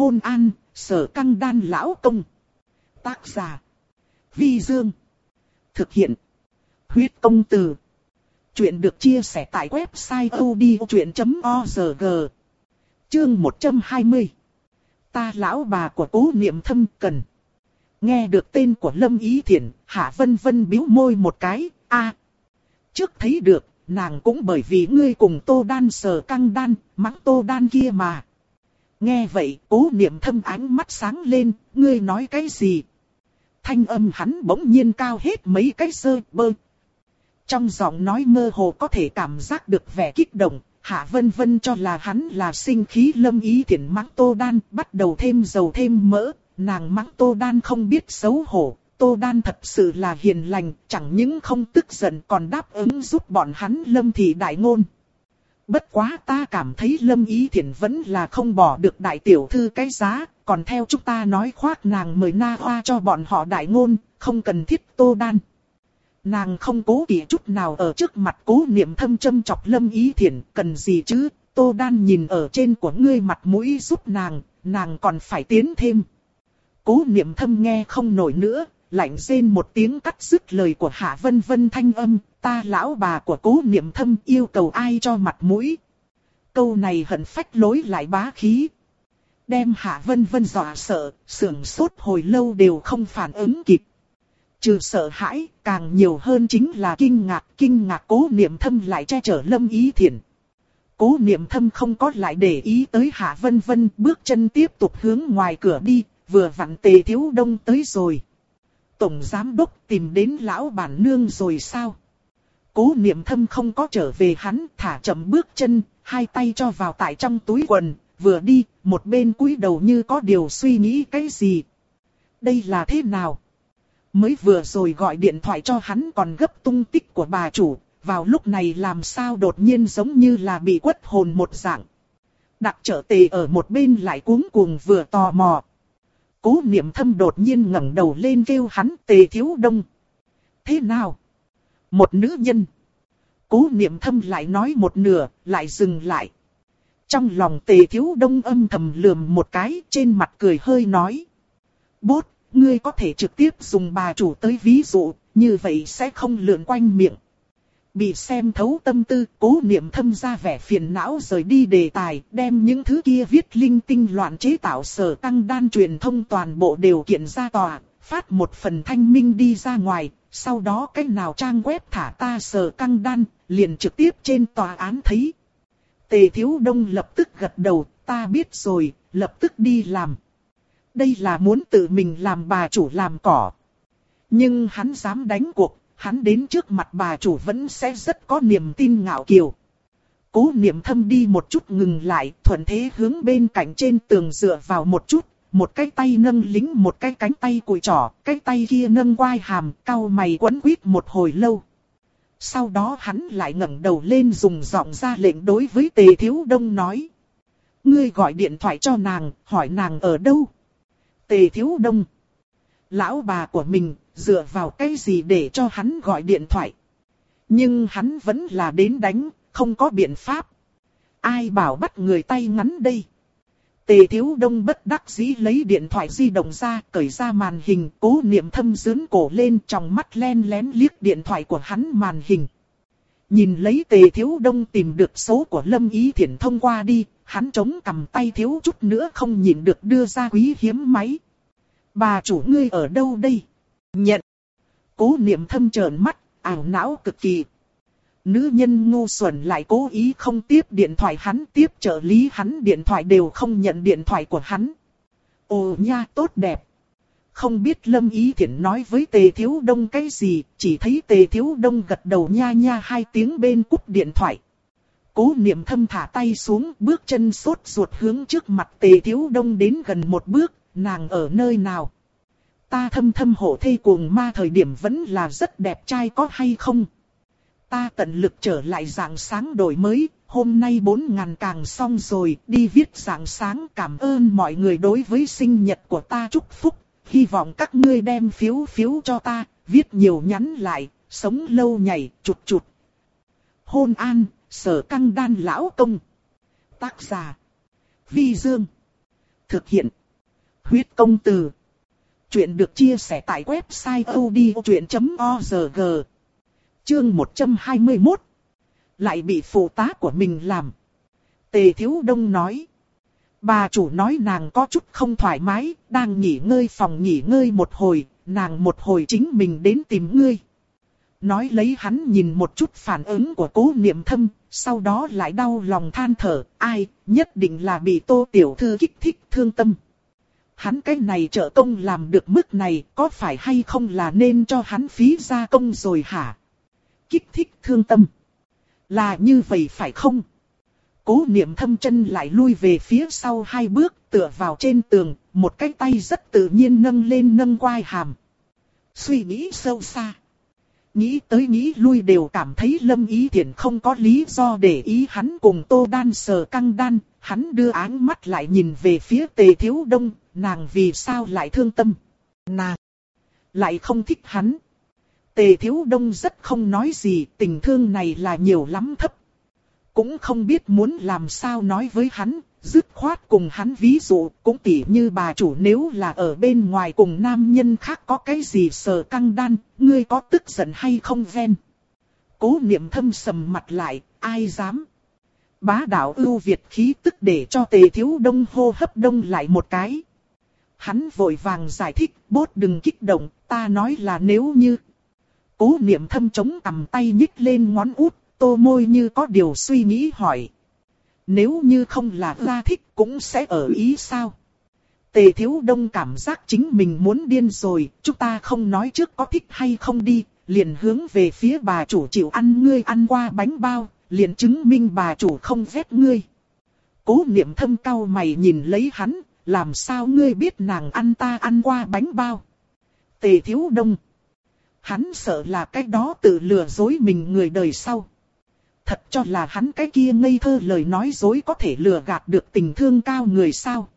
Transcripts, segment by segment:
hôn an, sở căng đan lão công. Tác giả. Vi Dương. Thực hiện. Huyết công từ. Chuyện được chia sẻ tại website odchuyện.org. Chương 120. Ta lão bà của cố niệm thâm cần. Nghe được tên của Lâm Ý Thiển, Hạ Vân Vân biếu môi một cái, a Trước thấy được, nàng cũng bởi vì ngươi cùng Tô Đan sờ căng đan, mắng Tô Đan kia mà. Nghe vậy, cố niệm thâm ánh mắt sáng lên, ngươi nói cái gì? Thanh âm hắn bỗng nhiên cao hết mấy cái sơ bơ. Trong giọng nói mơ hồ có thể cảm giác được vẻ kích động, Hạ Vân Vân cho là hắn là sinh khí lâm ý thiện mắng Tô Đan, bắt đầu thêm dầu thêm mỡ, nàng mắng Tô Đan không biết xấu hổ. Tô Đan thật sự là hiền lành, chẳng những không tức giận còn đáp ứng giúp bọn hắn lâm thị đại ngôn. Bất quá ta cảm thấy lâm ý Thiển vẫn là không bỏ được đại tiểu thư cái giá, còn theo chúng ta nói khoác nàng mời na hoa cho bọn họ đại ngôn, không cần thiết Tô Đan. Nàng không cố kỵ chút nào ở trước mặt cố niệm thâm châm chọc lâm ý Thiển, cần gì chứ, Tô Đan nhìn ở trên của ngươi mặt mũi giúp nàng, nàng còn phải tiến thêm. Cố niệm thâm nghe không nổi nữa, lạnh rên một tiếng cắt dứt lời của Hạ Vân Vân thanh âm, ta lão bà của cố niệm thâm yêu cầu ai cho mặt mũi. Câu này hận phách lối lại bá khí. Đem Hạ Vân Vân dọa sợ, sưởng sốt hồi lâu đều không phản ứng kịp. Trừ sợ hãi, càng nhiều hơn chính là kinh ngạc, kinh ngạc cố niệm thâm lại che chở lâm ý thiện. Cố niệm thâm không có lại để ý tới Hạ Vân Vân, bước chân tiếp tục hướng ngoài cửa đi, vừa vặn tề thiếu đông tới rồi. Tổng giám đốc tìm đến lão bản nương rồi sao? Cố niệm thâm không có trở về hắn, thả chậm bước chân, hai tay cho vào tại trong túi quần, vừa đi, một bên cúi đầu như có điều suy nghĩ cái gì. Đây là thế nào? Mới vừa rồi gọi điện thoại cho hắn còn gấp tung tích của bà chủ, vào lúc này làm sao đột nhiên giống như là bị quất hồn một dạng. Đặc trở tề ở một bên lại cuống cuồng vừa tò mò. Cố niệm thâm đột nhiên ngẩng đầu lên kêu hắn tề thiếu đông. Thế nào? Một nữ nhân. Cố niệm thâm lại nói một nửa, lại dừng lại. Trong lòng tề thiếu đông âm thầm lườm một cái, trên mặt cười hơi nói. Bốt, ngươi có thể trực tiếp dùng bà chủ tới ví dụ, như vậy sẽ không lượn quanh miệng. Bị xem thấu tâm tư, cố niệm thâm ra vẻ phiền não rời đi đề tài, đem những thứ kia viết linh tinh loạn chế tạo sở tăng đan truyền thông toàn bộ điều kiện ra tòa, phát một phần thanh minh đi ra ngoài, sau đó cách nào trang web thả ta sở căng đan, liền trực tiếp trên tòa án thấy. Tề Thiếu Đông lập tức gật đầu, ta biết rồi, lập tức đi làm. Đây là muốn tự mình làm bà chủ làm cỏ. Nhưng hắn dám đánh cuộc, hắn đến trước mặt bà chủ vẫn sẽ rất có niềm tin ngạo kiều. Cố niệm thâm đi một chút ngừng lại, thuận thế hướng bên cạnh trên tường dựa vào một chút, một cái tay nâng lính một cái cánh tay cùi trỏ, cái tay kia nâng quai hàm, cao mày quấn quýt một hồi lâu. Sau đó hắn lại ngẩng đầu lên dùng giọng ra lệnh đối với tề thiếu đông nói. Ngươi gọi điện thoại cho nàng, hỏi nàng ở đâu? Tề thiếu đông. Lão bà của mình, dựa vào cái gì để cho hắn gọi điện thoại? Nhưng hắn vẫn là đến đánh, không có biện pháp. Ai bảo bắt người tay ngắn đây? Tề Thiếu Đông bất đắc dĩ lấy điện thoại di động ra, cởi ra màn hình, cố niệm thâm dướn cổ lên trong mắt len lén liếc điện thoại của hắn màn hình. Nhìn lấy Tề Thiếu Đông tìm được số của Lâm Ý Thiển thông qua đi, hắn chống cầm tay thiếu chút nữa không nhìn được đưa ra quý hiếm máy. Bà chủ ngươi ở đâu đây? Nhận. Cố niệm thâm trợn mắt, ảo não cực kỳ. Nữ nhân ngu xuẩn lại cố ý không tiếp điện thoại hắn tiếp trợ lý hắn điện thoại đều không nhận điện thoại của hắn. Ồ nha tốt đẹp. Không biết Lâm Ý Thiển nói với Tề Thiếu Đông cái gì, chỉ thấy Tề Thiếu Đông gật đầu nha nha hai tiếng bên cúp điện thoại. Cố niệm thâm thả tay xuống, bước chân sốt ruột hướng trước mặt Tề Thiếu Đông đến gần một bước, nàng ở nơi nào? Ta thâm thâm hộ thê cuồng ma thời điểm vẫn là rất đẹp trai có hay không? Ta tận lực trở lại dạng sáng đổi mới, hôm nay bốn ngàn càng xong rồi, đi viết dạng sáng cảm ơn mọi người đối với sinh nhật của ta chúc phúc, hy vọng các ngươi đem phiếu phiếu cho ta, viết nhiều nhắn lại, sống lâu nhảy, chụt chụt. Hôn an, sở căng đan lão công. Tác giả. Vi Dương. Thực hiện. Huyết công từ. Chuyện được chia sẻ tại website odchuyện.org. Chương 121. Lại bị phụ tá của mình làm. Tề Thiếu Đông nói. Bà chủ nói nàng có chút không thoải mái, đang nghỉ ngơi phòng nghỉ ngơi một hồi, nàng một hồi chính mình đến tìm ngươi. Nói lấy hắn nhìn một chút phản ứng của cố niệm thâm, sau đó lại đau lòng than thở, ai, nhất định là bị tô tiểu thư kích thích thương tâm. Hắn cái này trợ công làm được mức này, có phải hay không là nên cho hắn phí ra công rồi hả? Kích thích thương tâm. Là như vậy phải không? Cố niệm thâm chân lại lui về phía sau hai bước, tựa vào trên tường, một cái tay rất tự nhiên nâng lên nâng quai hàm. Suy nghĩ sâu xa. Nghĩ tới nghĩ lui đều cảm thấy lâm ý thiện không có lý do để ý hắn cùng tô đan sờ căng đan, hắn đưa áng mắt lại nhìn về phía tề thiếu đông, nàng vì sao lại thương tâm. Nàng lại không thích hắn. Tề thiếu đông rất không nói gì, tình thương này là nhiều lắm thấp. Cũng không biết muốn làm sao nói với hắn, dứt khoát cùng hắn ví dụ, cũng tỉ như bà chủ nếu là ở bên ngoài cùng nam nhân khác có cái gì sờ căng đan, ngươi có tức giận hay không ven. Cố niệm thâm sầm mặt lại, ai dám. Bá đạo ưu Việt khí tức để cho tề thiếu đông hô hấp đông lại một cái. Hắn vội vàng giải thích, bốt đừng kích động, ta nói là nếu như. Cố niệm thâm chống cầm tay nhích lên ngón út, tô môi như có điều suy nghĩ hỏi. Nếu như không là ra thích cũng sẽ ở ý sao? Tề thiếu đông cảm giác chính mình muốn điên rồi, chúng ta không nói trước có thích hay không đi, liền hướng về phía bà chủ chịu ăn ngươi ăn qua bánh bao, liền chứng minh bà chủ không ghét ngươi. Cố niệm thâm cao mày nhìn lấy hắn, làm sao ngươi biết nàng ăn ta ăn qua bánh bao? Tề thiếu đông. Hắn sợ là cái đó tự lừa dối mình người đời sau thật cho là hắn cái kia ngây thơ lời nói dối có thể lừa gạt được tình thương cao người sao.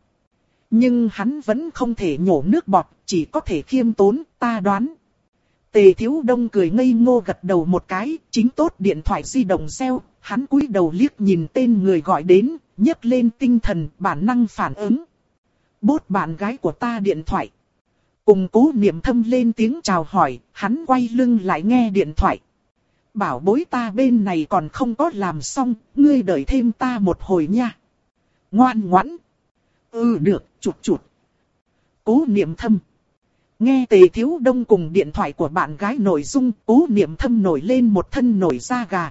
Nhưng hắn vẫn không thể nhổ nước bọt, chỉ có thể khiêm tốn, ta đoán. Tề thiếu đông cười ngây ngô gật đầu một cái, chính tốt điện thoại di động reo, hắn cúi đầu liếc nhìn tên người gọi đến, nhấc lên tinh thần, bản năng phản ứng. Bốt bạn gái của ta điện thoại. Cùng cố niệm thâm lên tiếng chào hỏi, hắn quay lưng lại nghe điện thoại bảo bối ta bên này còn không có làm xong, ngươi đợi thêm ta một hồi nha. Ngoan ngoãn. Ừ được, chụt chụt. Cố niệm thâm. Nghe tề thiếu đông cùng điện thoại của bạn gái nội dung, cố niệm thâm nổi lên một thân nổi da gà.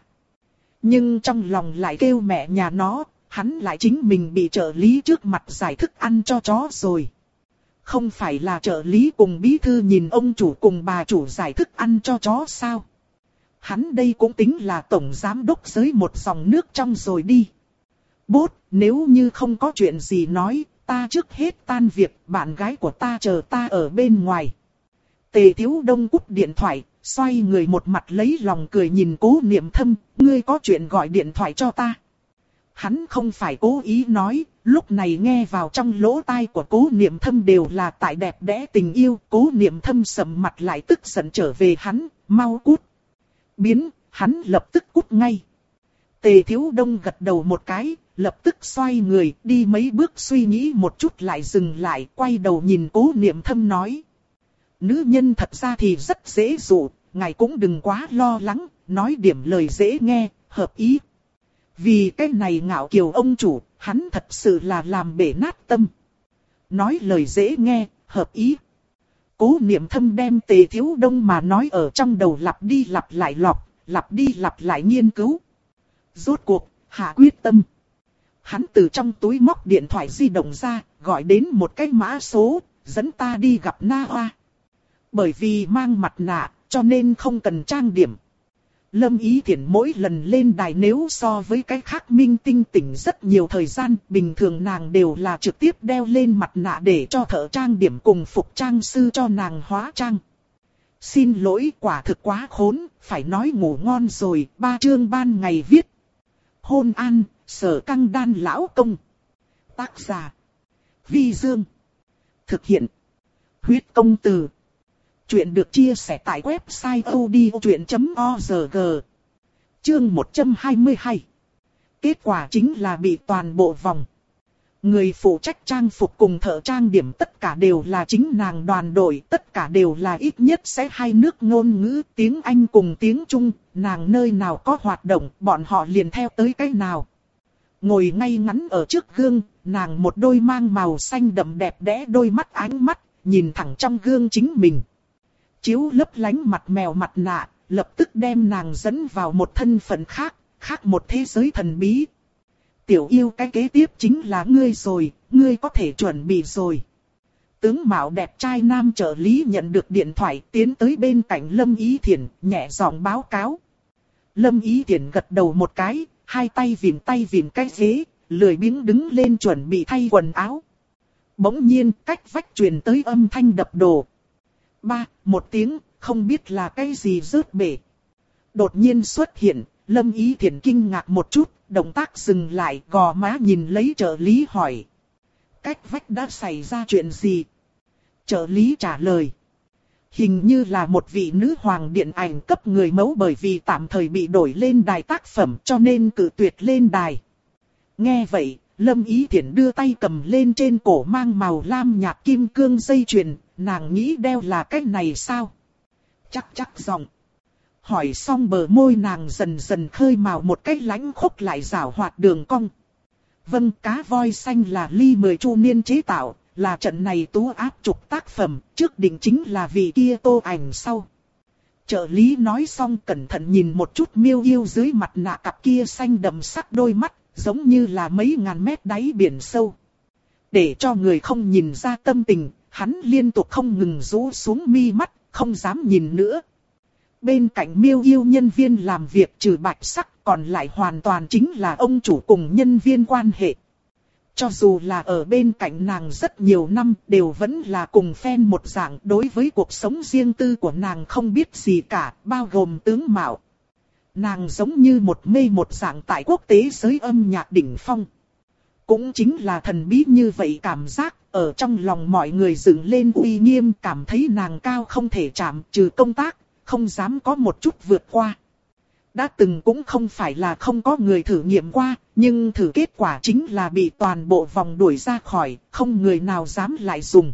Nhưng trong lòng lại kêu mẹ nhà nó, hắn lại chính mình bị trợ lý trước mặt giải thức ăn cho chó rồi. Không phải là trợ lý cùng bí thư nhìn ông chủ cùng bà chủ giải thức ăn cho chó sao? hắn đây cũng tính là tổng giám đốc giới một dòng nước trong rồi đi. Bốt, nếu như không có chuyện gì nói, ta trước hết tan việc, bạn gái của ta chờ ta ở bên ngoài. Tề thiếu đông cúp điện thoại, xoay người một mặt lấy lòng cười nhìn cố niệm thâm, ngươi có chuyện gọi điện thoại cho ta. Hắn không phải cố ý nói, lúc này nghe vào trong lỗ tai của cố niệm thâm đều là tại đẹp đẽ tình yêu, cố niệm thâm sầm mặt lại tức giận trở về hắn, mau cút biến, hắn lập tức cút ngay. Tề thiếu đông gật đầu một cái, lập tức xoay người, đi mấy bước suy nghĩ một chút lại dừng lại, quay đầu nhìn cố niệm thâm nói. Nữ nhân thật ra thì rất dễ dụ, ngài cũng đừng quá lo lắng, nói điểm lời dễ nghe, hợp ý. Vì cái này ngạo kiều ông chủ, hắn thật sự là làm bể nát tâm. Nói lời dễ nghe, hợp ý. Cố niệm thâm đem tề thiếu đông mà nói ở trong đầu lặp đi lặp lại lọc, lặp đi lặp lại nghiên cứu. Rốt cuộc, hạ quyết tâm. Hắn từ trong túi móc điện thoại di động ra, gọi đến một cái mã số, dẫn ta đi gặp Na Hoa. Bởi vì mang mặt nạ, cho nên không cần trang điểm. Lâm Ý Thiển mỗi lần lên đài nếu so với cái khác minh tinh tỉnh rất nhiều thời gian, bình thường nàng đều là trực tiếp đeo lên mặt nạ để cho thợ trang điểm cùng phục trang sư cho nàng hóa trang. Xin lỗi quả thực quá khốn, phải nói ngủ ngon rồi, ba chương ban ngày viết. Hôn an, sở căng đan lão công. Tác giả. Vi Dương. Thực hiện. Huyết công từ. Chuyện được chia sẻ tại website odchuyện.org Chương 122 Kết quả chính là bị toàn bộ vòng. Người phụ trách trang phục cùng thợ trang điểm tất cả đều là chính nàng đoàn đội, tất cả đều là ít nhất sẽ hai nước ngôn ngữ, tiếng Anh cùng tiếng Trung, nàng nơi nào có hoạt động, bọn họ liền theo tới cái nào. Ngồi ngay ngắn ở trước gương, nàng một đôi mang màu xanh đậm đẹp đẽ đôi mắt ánh mắt, nhìn thẳng trong gương chính mình. Chiếu lấp lánh mặt mèo mặt nạ, lập tức đem nàng dẫn vào một thân phận khác, khác một thế giới thần bí. Tiểu yêu cái kế tiếp chính là ngươi rồi, ngươi có thể chuẩn bị rồi. Tướng Mạo đẹp trai nam trợ lý nhận được điện thoại tiến tới bên cạnh Lâm Ý Thiển, nhẹ giọng báo cáo. Lâm Ý Thiển gật đầu một cái, hai tay vìm tay vìm cái ghế, lười biếng đứng lên chuẩn bị thay quần áo. Bỗng nhiên cách vách truyền tới âm thanh đập đồ. Ba, một tiếng, không biết là cái gì rớt bể. Đột nhiên xuất hiện, Lâm Ý Thiển kinh ngạc một chút, động tác dừng lại, gò má nhìn lấy trợ lý hỏi. Cách vách đã xảy ra chuyện gì? Trợ lý trả lời. Hình như là một vị nữ hoàng điện ảnh cấp người mẫu bởi vì tạm thời bị đổi lên đài tác phẩm cho nên cử tuyệt lên đài. Nghe vậy, Lâm Ý Thiển đưa tay cầm lên trên cổ mang màu lam nhạt kim cương dây chuyền, nàng nghĩ đeo là cái này sao? Chắc chắc giọng. Hỏi xong bờ môi nàng dần dần khơi màu một cách lánh khúc lại rảo hoạt đường cong. Vâng cá voi xanh là ly mười chu niên chế tạo, là trận này tú áp trục tác phẩm, trước định chính là vị kia tô ảnh sau. Trợ lý nói xong cẩn thận nhìn một chút miêu yêu dưới mặt nạ cặp kia xanh đậm sắc đôi mắt, giống như là mấy ngàn mét đáy biển sâu. Để cho người không nhìn ra tâm tình, hắn liên tục không ngừng rũ xuống mi mắt, không dám nhìn nữa. Bên cạnh miêu yêu nhân viên làm việc trừ bạch sắc còn lại hoàn toàn chính là ông chủ cùng nhân viên quan hệ. Cho dù là ở bên cạnh nàng rất nhiều năm đều vẫn là cùng phen một dạng đối với cuộc sống riêng tư của nàng không biết gì cả, bao gồm tướng mạo. Nàng giống như một mê một dạng tại quốc tế giới âm nhạc đỉnh phong. Cũng chính là thần bí như vậy cảm giác, ở trong lòng mọi người dựng lên uy nghiêm cảm thấy nàng cao không thể chạm trừ công tác, không dám có một chút vượt qua. Đã từng cũng không phải là không có người thử nghiệm qua, nhưng thử kết quả chính là bị toàn bộ vòng đuổi ra khỏi, không người nào dám lại dùng.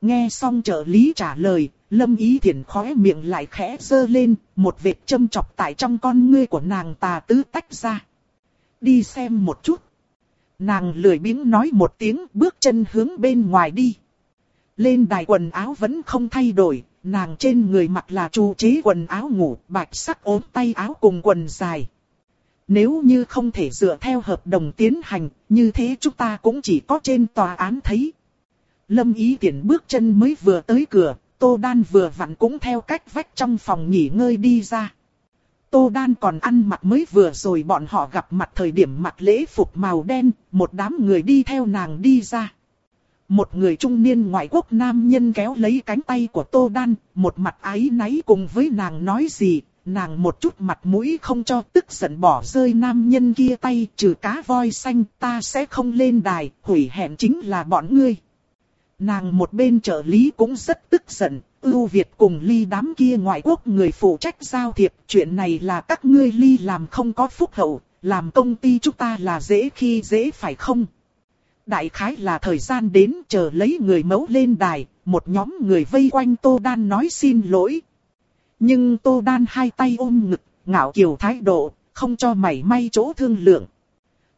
Nghe xong trợ lý trả lời, Lâm Ý Thiển khóe miệng lại khẽ dơ lên, một vệt châm chọc tại trong con ngươi của nàng tà tứ tách ra. Đi xem một chút. Nàng lười biếng nói một tiếng bước chân hướng bên ngoài đi. Lên đài quần áo vẫn không thay đổi, nàng trên người mặc là chu chế quần áo ngủ, bạch sắc ốm tay áo cùng quần dài. Nếu như không thể dựa theo hợp đồng tiến hành, như thế chúng ta cũng chỉ có trên tòa án thấy. Lâm ý thiển bước chân mới vừa tới cửa, Tô Đan vừa vặn cũng theo cách vách trong phòng nghỉ ngơi đi ra. Tô Đan còn ăn mặc mới vừa rồi bọn họ gặp mặt thời điểm mặc lễ phục màu đen, một đám người đi theo nàng đi ra. Một người trung niên ngoại quốc nam nhân kéo lấy cánh tay của Tô Đan, một mặt ái náy cùng với nàng nói gì, nàng một chút mặt mũi không cho tức giận bỏ rơi nam nhân kia tay trừ cá voi xanh ta sẽ không lên đài, hủy hẹn chính là bọn ngươi. Nàng một bên trợ lý cũng rất tức giận, ưu Việt cùng ly đám kia ngoại quốc người phụ trách giao thiệp, chuyện này là các ngươi ly làm không có phúc hậu, làm công ty chúng ta là dễ khi dễ phải không? Đại khái là thời gian đến chờ lấy người mẫu lên đài, một nhóm người vây quanh Tô Đan nói xin lỗi. Nhưng Tô Đan hai tay ôm ngực, ngạo kiều thái độ, không cho mảy may chỗ thương lượng.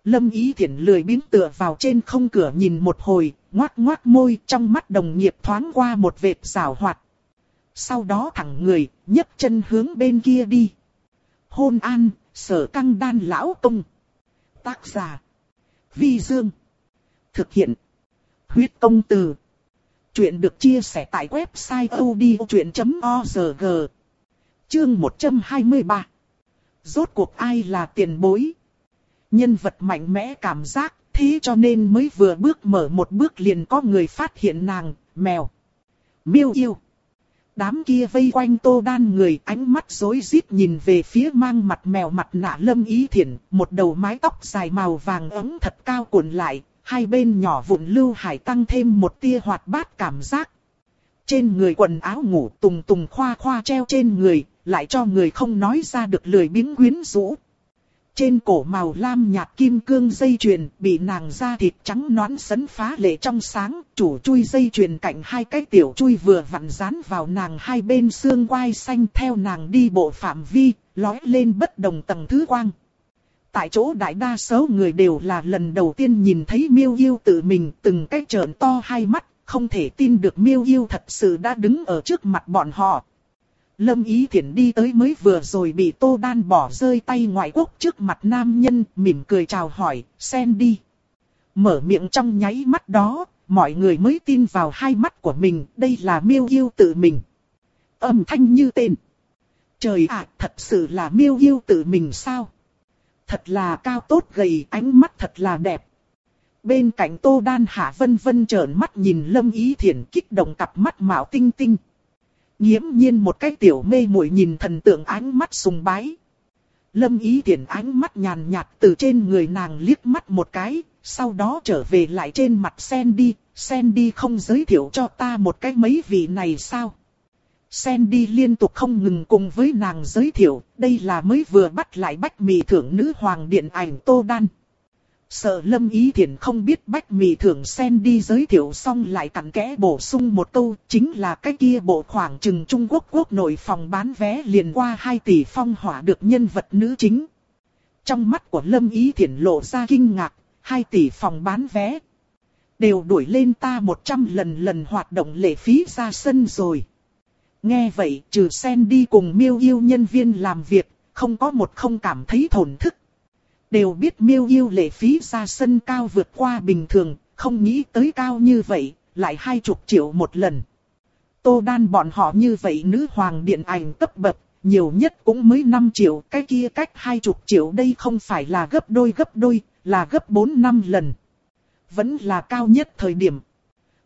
Lâm Ý Thiển lười biến tựa vào trên không cửa nhìn một hồi, ngoác ngoác môi trong mắt đồng nghiệp thoáng qua một vệt rào hoạt. Sau đó thẳng người, nhấc chân hướng bên kia đi. Hôn an, sở căng đan lão công. Tác giả. Vi Dương. Thực hiện. Huyết công từ. Chuyện được chia sẻ tại website odchuyện.org. Chương 123. Rốt cuộc ai là tiền bối? Nhân vật mạnh mẽ cảm giác, thế cho nên mới vừa bước mở một bước liền có người phát hiện nàng, mèo. Miêu yêu. Đám kia vây quanh tô đan người ánh mắt rối rít nhìn về phía mang mặt mèo mặt nạ lâm ý thiện, một đầu mái tóc dài màu vàng ấm thật cao cuộn lại, hai bên nhỏ vụn lưu hải tăng thêm một tia hoạt bát cảm giác. Trên người quần áo ngủ tùng tùng khoa khoa treo trên người, lại cho người không nói ra được lười biếng quyến rũ. Trên cổ màu lam nhạt kim cương dây chuyền bị nàng da thịt trắng nõn sấn phá lệ trong sáng, chủ chui dây chuyền cạnh hai cái tiểu chui vừa vặn dán vào nàng hai bên xương quai xanh theo nàng đi bộ phạm vi, lói lên bất đồng tầng thứ quang. Tại chỗ đại đa số người đều là lần đầu tiên nhìn thấy miêu yêu tự mình từng cái trợn to hai mắt, không thể tin được miêu yêu thật sự đã đứng ở trước mặt bọn họ. Lâm Ý Thiển đi tới mới vừa rồi bị Tô Đan bỏ rơi tay ngoại quốc trước mặt nam nhân, mỉm cười chào hỏi, sen đi. Mở miệng trong nháy mắt đó, mọi người mới tin vào hai mắt của mình, đây là miêu yêu tự mình. Âm thanh như tên. Trời ạ, thật sự là miêu yêu tự mình sao? Thật là cao tốt gầy, ánh mắt thật là đẹp. Bên cạnh Tô Đan Hạ vân vân trợn mắt nhìn Lâm Ý Thiển kích động cặp mắt mạo tinh tinh. Nhiễm nhiên một cái tiểu mê muội nhìn thần tượng ánh mắt sùng bái. Lâm ý tiện ánh mắt nhàn nhạt từ trên người nàng liếc mắt một cái, sau đó trở về lại trên mặt Sandy, Sandy không giới thiệu cho ta một cái mấy vị này sao? Sandy liên tục không ngừng cùng với nàng giới thiệu, đây là mới vừa bắt lại bách mì thưởng nữ hoàng điện ảnh Tô Đan. Sợ lâm ý thiện không biết bách mì thưởng sen đi giới thiệu xong lại cặn kẽ bổ sung một câu, chính là cái kia bộ khoảng trừng Trung Quốc quốc nội phòng bán vé liền qua 2 tỷ phong hỏa được nhân vật nữ chính. Trong mắt của lâm ý thiện lộ ra kinh ngạc, 2 tỷ phòng bán vé. Đều đuổi lên ta 100 lần lần hoạt động lệ phí ra sân rồi. Nghe vậy, trừ sen đi cùng miêu yêu nhân viên làm việc, không có một không cảm thấy thổn thức. Đều biết miêu yêu lệ phí ra sân cao vượt qua bình thường, không nghĩ tới cao như vậy, lại hai chục triệu một lần. Tô đan bọn họ như vậy nữ hoàng điện ảnh cấp bậc, nhiều nhất cũng mới 5 triệu, cái kia cách hai chục triệu đây không phải là gấp đôi gấp đôi, là gấp 4 năm lần. Vẫn là cao nhất thời điểm.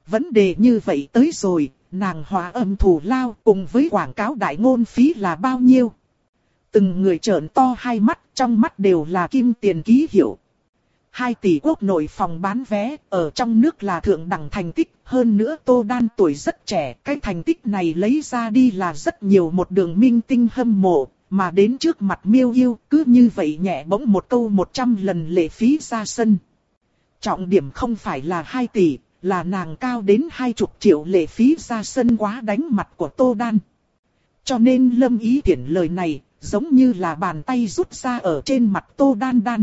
Vấn đề như vậy tới rồi, nàng hòa âm thủ lao cùng với quảng cáo đại ngôn phí là bao nhiêu? Từng người trợn to hai mắt, trong mắt đều là kim tiền ký hiệu. Hai tỷ quốc nội phòng bán vé, ở trong nước là thượng đẳng thành tích, hơn nữa Tô Đan tuổi rất trẻ, cái thành tích này lấy ra đi là rất nhiều một đường minh tinh hâm mộ, mà đến trước mặt miêu yêu, cứ như vậy nhẹ bỗng một câu 100 lần lệ phí ra sân. Trọng điểm không phải là 2 tỷ, là nàng cao đến 20 triệu lệ phí ra sân quá đánh mặt của Tô Đan. Cho nên Lâm Ý tiện lời này, giống như là bàn tay rút ra ở trên mặt tô đan đan.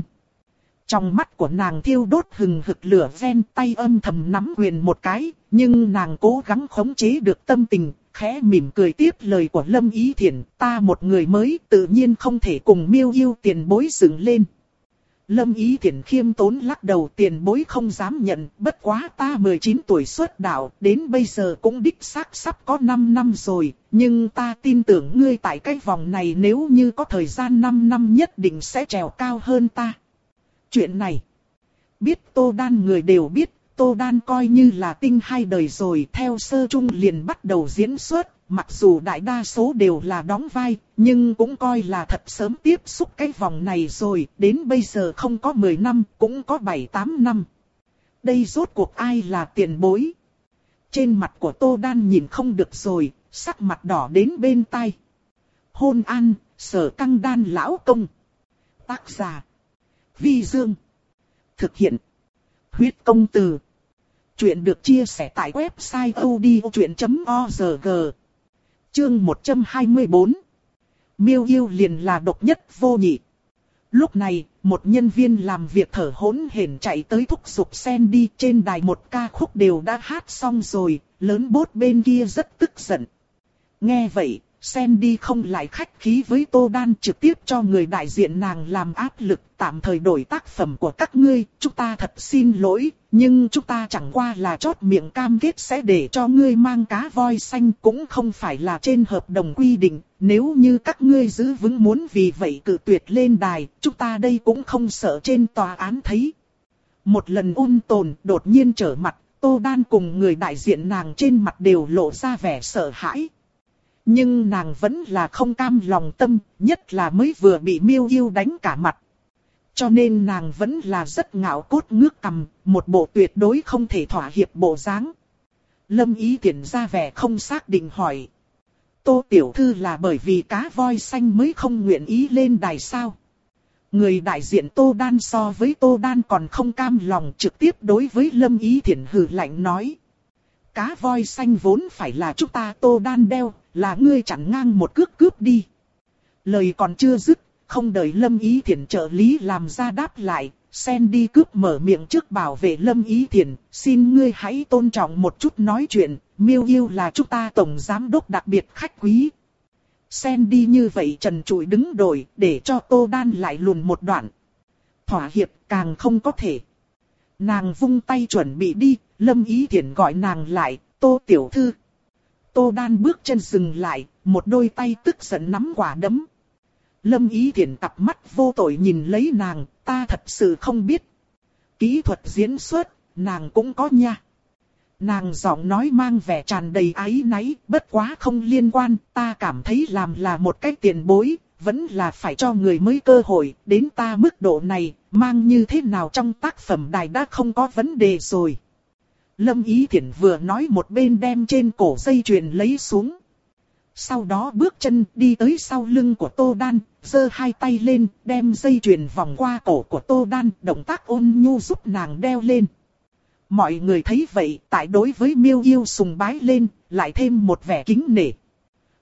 Trong mắt của nàng thiêu đốt hừng hực lửa ven tay âm thầm nắm quyền một cái, nhưng nàng cố gắng khống chế được tâm tình, khẽ mỉm cười tiếp lời của Lâm Ý Thiển, ta một người mới tự nhiên không thể cùng miêu yêu tiền bối dựng lên. Lâm Ý Thiển khiêm tốn lắc đầu tiền bối không dám nhận, bất quá ta 19 tuổi xuất đạo, đến bây giờ cũng đích xác sắp có 5 năm rồi, nhưng ta tin tưởng ngươi tại cái vòng này nếu như có thời gian 5 năm nhất định sẽ trèo cao hơn ta. Chuyện này, biết Tô Đan người đều biết, Tô Đan coi như là tinh hai đời rồi, theo sơ trung liền bắt đầu diễn xuất, mặc dù đại đa số đều là đóng vai, nhưng cũng coi là thật sớm tiếp xúc cái vòng này rồi, đến bây giờ không có 10 năm, cũng có 7-8 năm. Đây rốt cuộc ai là tiền bối? Trên mặt của Tô Đan nhìn không được rồi, sắc mặt đỏ đến bên tai. Hôn an, sở căng đan lão công. Tác giả. Vi Dương. Thực hiện. Huyết công từ. Chuyện được chia sẻ tại website odchuyện.org. Chương 124 Miêu yêu liền là độc nhất vô nhị. Lúc này, một nhân viên làm việc thở hỗn hển chạy tới thúc giục sen đi trên đài một ca khúc đều đã hát xong rồi, lớn bốt bên kia rất tức giận. Nghe vậy, Sandy không lại khách khí với Tô Đan trực tiếp cho người đại diện nàng làm áp lực tạm thời đổi tác phẩm của các ngươi. Chúng ta thật xin lỗi, nhưng chúng ta chẳng qua là chót miệng cam kết sẽ để cho ngươi mang cá voi xanh cũng không phải là trên hợp đồng quy định. Nếu như các ngươi giữ vững muốn vì vậy cử tuyệt lên đài, chúng ta đây cũng không sợ trên tòa án thấy. Một lần ôn tồn đột nhiên trở mặt, Tô Đan cùng người đại diện nàng trên mặt đều lộ ra vẻ sợ hãi. Nhưng nàng vẫn là không cam lòng tâm, nhất là mới vừa bị miêu yêu đánh cả mặt. Cho nên nàng vẫn là rất ngạo cốt ngước cầm, một bộ tuyệt đối không thể thỏa hiệp bộ dáng. Lâm ý tiện ra vẻ không xác định hỏi. Tô Tiểu Thư là bởi vì cá voi xanh mới không nguyện ý lên đài sao. Người đại diện Tô Đan so với Tô Đan còn không cam lòng trực tiếp đối với Lâm Ý Thiển hừ lạnh nói. Cá voi xanh vốn phải là chúng ta Tô Đan đeo, là ngươi chẳng ngang một cước cướp đi. Lời còn chưa dứt, không đợi Lâm Ý Thiển trợ lý làm ra đáp lại, Sen đi cướp mở miệng trước bảo vệ Lâm Ý Thiển, xin ngươi hãy tôn trọng một chút nói chuyện, miêu yêu là chúng ta tổng giám đốc đặc biệt khách quý. Sen đi như vậy trần trụi đứng đổi để cho Tô Đan lại luồn một đoạn. Thỏa hiệp càng không có thể. Nàng vung tay chuẩn bị đi, Lâm Ý Thiển gọi nàng lại, Tô Tiểu Thư. Tô Đan bước chân dừng lại, một đôi tay tức giận nắm quả đấm. Lâm Ý Thiển cặp mắt vô tội nhìn lấy nàng, ta thật sự không biết. Kỹ thuật diễn xuất, nàng cũng có nha. Nàng giọng nói mang vẻ tràn đầy áy náy, bất quá không liên quan, ta cảm thấy làm là một cách tiền bối, vẫn là phải cho người mới cơ hội, đến ta mức độ này, mang như thế nào trong tác phẩm đài đã không có vấn đề rồi. Lâm Ý Thiển vừa nói một bên đem trên cổ dây chuyền lấy xuống. Sau đó bước chân đi tới sau lưng của Tô Đan, giơ hai tay lên, đem dây chuyền vòng qua cổ của Tô Đan, động tác ôn nhu giúp nàng đeo lên. Mọi người thấy vậy, tại đối với miêu yêu sùng bái lên, lại thêm một vẻ kính nể.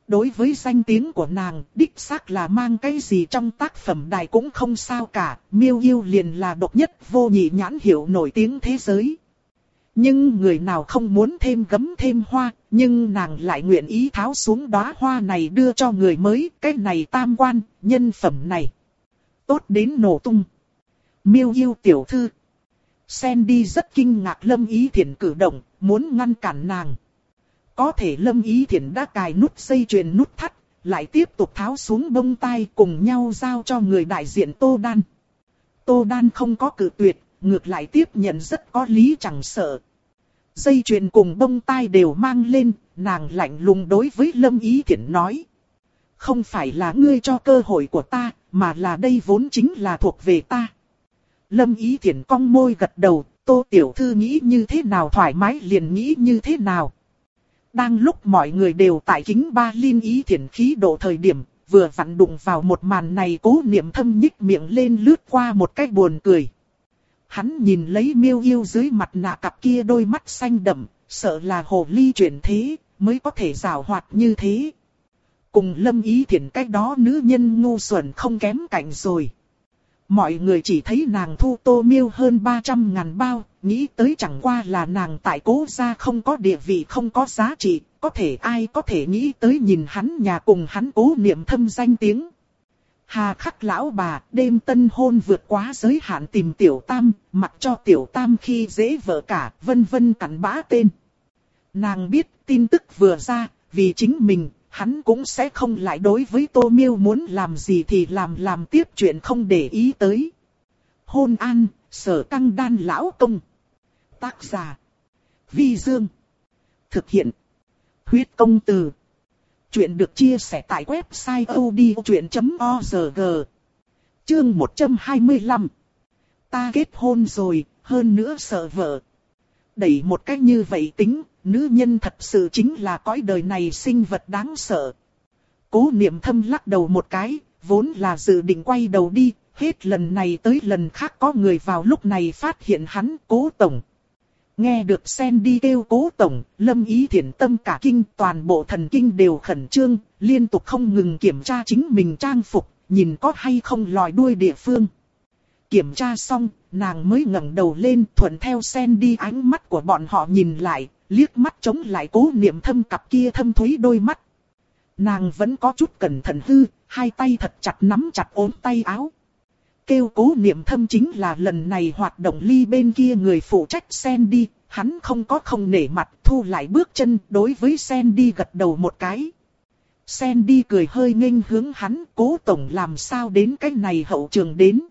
Đối với danh tiếng của nàng, đích xác là mang cái gì trong tác phẩm đài cũng không sao cả, miêu yêu liền là độc nhất vô nhị nhãn hiệu nổi tiếng thế giới. Nhưng người nào không muốn thêm gấm thêm hoa, nhưng nàng lại nguyện ý tháo xuống đóa hoa này đưa cho người mới, cái này tam quan, nhân phẩm này. Tốt đến nổ tung. Miêu yêu tiểu thư. Sandy rất kinh ngạc Lâm Ý Thiển cử động, muốn ngăn cản nàng. Có thể Lâm Ý Thiển đã cài nút dây chuyền nút thắt, lại tiếp tục tháo xuống bông tai cùng nhau giao cho người đại diện Tô Đan. Tô Đan không có cử tuyệt, ngược lại tiếp nhận rất có lý chẳng sợ. Dây chuyền cùng bông tai đều mang lên, nàng lạnh lùng đối với Lâm Ý Thiển nói. Không phải là ngươi cho cơ hội của ta, mà là đây vốn chính là thuộc về ta. Lâm Ý Thiển cong môi gật đầu, Tô Tiểu Thư nghĩ như thế nào thoải mái liền nghĩ như thế nào. Đang lúc mọi người đều tại kính ba liên ý thiển khí độ thời điểm, vừa vặn đụng vào một màn này cố niệm thâm nhích miệng lên lướt qua một cách buồn cười. Hắn nhìn lấy miêu yêu dưới mặt nạ cặp kia đôi mắt xanh đậm, sợ là hồ ly chuyển thế, mới có thể rào hoạt như thế. Cùng lâm ý thiện cách đó nữ nhân ngu xuẩn không kém cạnh rồi. Mọi người chỉ thấy nàng thu tô miêu hơn 300 ngàn bao, nghĩ tới chẳng qua là nàng tại cố gia không có địa vị không có giá trị, có thể ai có thể nghĩ tới nhìn hắn nhà cùng hắn cố niệm thâm danh tiếng. Hà khắc lão bà, đêm tân hôn vượt quá giới hạn tìm tiểu tam, mặc cho tiểu tam khi dễ vợ cả, vân vân cắn bã tên. Nàng biết tin tức vừa ra, vì chính mình, hắn cũng sẽ không lại đối với tô miêu muốn làm gì thì làm làm tiếp chuyện không để ý tới. Hôn an, sở căng đan lão công. Tác giả. Vi Dương. Thực hiện. Huyết công từ. Chuyện được chia sẻ tại website odchuyện.org. Chương 125. Ta kết hôn rồi, hơn nữa sợ vợ. Đẩy một cách như vậy tính, nữ nhân thật sự chính là cõi đời này sinh vật đáng sợ. Cố niệm thâm lắc đầu một cái, vốn là dự định quay đầu đi, hết lần này tới lần khác có người vào lúc này phát hiện hắn cố tổng. Nghe được sen đi kêu cố tổng, lâm ý thiện tâm cả kinh toàn bộ thần kinh đều khẩn trương, liên tục không ngừng kiểm tra chính mình trang phục, nhìn có hay không lòi đuôi địa phương. Kiểm tra xong, nàng mới ngẩng đầu lên thuận theo sen đi ánh mắt của bọn họ nhìn lại, liếc mắt chống lại cố niệm thâm cặp kia thâm thúy đôi mắt. Nàng vẫn có chút cẩn thận hư, hai tay thật chặt nắm chặt ốm tay áo. Kêu cố niệm thâm chính là lần này hoạt động ly bên kia người phụ trách sen đi, hắn không có không nể mặt thu lại bước chân đối với sen đi gật đầu một cái. Sen đi cười hơi nghênh hướng hắn cố tổng làm sao đến cái này hậu trường đến.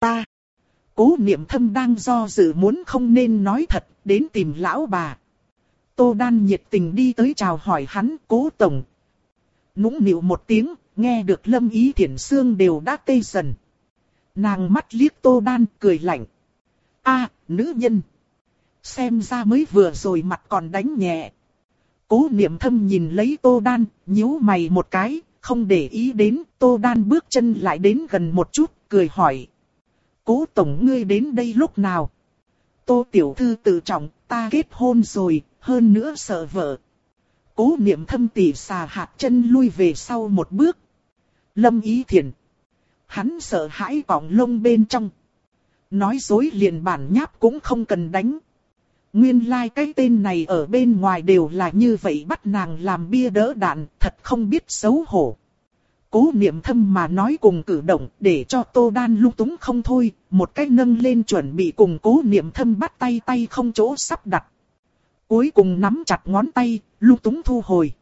Ta. Cố niệm thâm đang do dự muốn không nên nói thật đến tìm lão bà. Tô Đan nhiệt tình đi tới chào hỏi hắn cố tổng. Nũng nịu một tiếng, nghe được lâm ý thiển xương đều đã tê dần. Nàng mắt liếc Tô Đan cười lạnh. a nữ nhân. Xem ra mới vừa rồi mặt còn đánh nhẹ. Cố niệm thâm nhìn lấy Tô Đan, nhíu mày một cái, không để ý đến, Tô Đan bước chân lại đến gần một chút, cười hỏi. Cố tổng ngươi đến đây lúc nào? Tô Tiểu Thư tự trọng, ta kết hôn rồi, hơn nữa sợ vợ. Cố niệm thâm tỉ xà hạt chân lui về sau một bước. Lâm ý thiền. Hắn sợ hãi cọng lông bên trong. Nói dối liền bản nháp cũng không cần đánh. Nguyên lai like cái tên này ở bên ngoài đều là như vậy bắt nàng làm bia đỡ đạn, thật không biết xấu hổ. Cố niệm thâm mà nói cùng cử động để cho Tô Đan lung túng không thôi, một cái nâng lên chuẩn bị cùng cố niệm thâm bắt tay tay không chỗ sắp đặt. Cuối cùng nắm chặt ngón tay, lung túng thu hồi.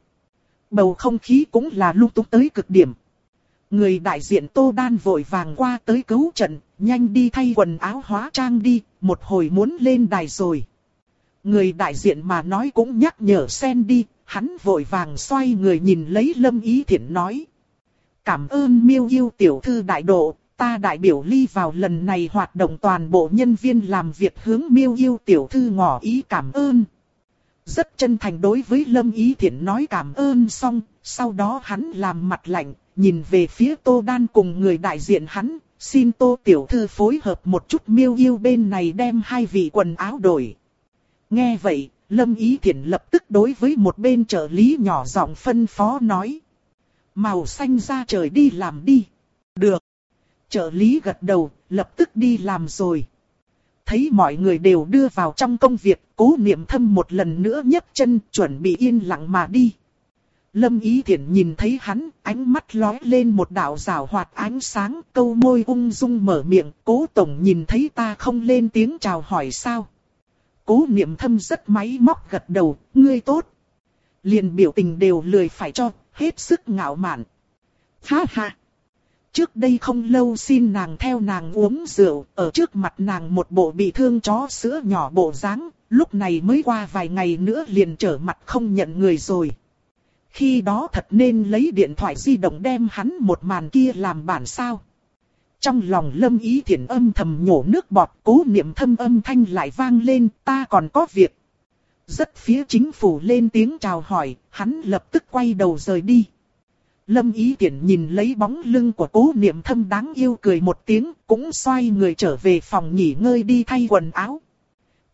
Bầu không khí cũng là lung túng tới cực điểm. Người đại diện Tô Đan vội vàng qua tới cứu trận, nhanh đi thay quần áo hóa trang đi, một hồi muốn lên đài rồi. Người đại diện mà nói cũng nhắc nhở sen đi, hắn vội vàng xoay người nhìn lấy Lâm Ý Thiển nói. Cảm ơn miêu yêu tiểu thư đại độ, ta đại biểu ly vào lần này hoạt động toàn bộ nhân viên làm việc hướng miêu yêu tiểu thư ngỏ ý cảm ơn. Rất chân thành đối với Lâm Ý Thiển nói cảm ơn xong, sau đó hắn làm mặt lạnh, nhìn về phía Tô Đan cùng người đại diện hắn, xin Tô Tiểu Thư phối hợp một chút miêu yêu bên này đem hai vị quần áo đổi. Nghe vậy, Lâm Ý Thiển lập tức đối với một bên trợ lý nhỏ giọng phân phó nói. Màu xanh ra trời đi làm đi. Được. Trợ lý gật đầu, lập tức đi làm rồi. Thấy mọi người đều đưa vào trong công việc, cố niệm thâm một lần nữa nhấc chân chuẩn bị yên lặng mà đi. Lâm Ý Thiển nhìn thấy hắn, ánh mắt lóe lên một đạo rào hoạt ánh sáng, câu môi ung dung mở miệng, cố tổng nhìn thấy ta không lên tiếng chào hỏi sao. Cố niệm thâm rất máy móc gật đầu, ngươi tốt. Liền biểu tình đều lười phải cho, hết sức ngạo mạn. Ha ha! Trước đây không lâu xin nàng theo nàng uống rượu, ở trước mặt nàng một bộ bị thương chó sữa nhỏ bộ dáng, lúc này mới qua vài ngày nữa liền trở mặt không nhận người rồi. Khi đó thật nên lấy điện thoại di động đem hắn một màn kia làm bản sao. Trong lòng lâm ý thiện âm thầm nhổ nước bọt cố niệm thâm âm thanh lại vang lên ta còn có việc. Rất phía chính phủ lên tiếng chào hỏi, hắn lập tức quay đầu rời đi. Lâm ý tiện nhìn lấy bóng lưng của cố niệm thâm đáng yêu cười một tiếng, cũng xoay người trở về phòng nghỉ ngơi đi thay quần áo.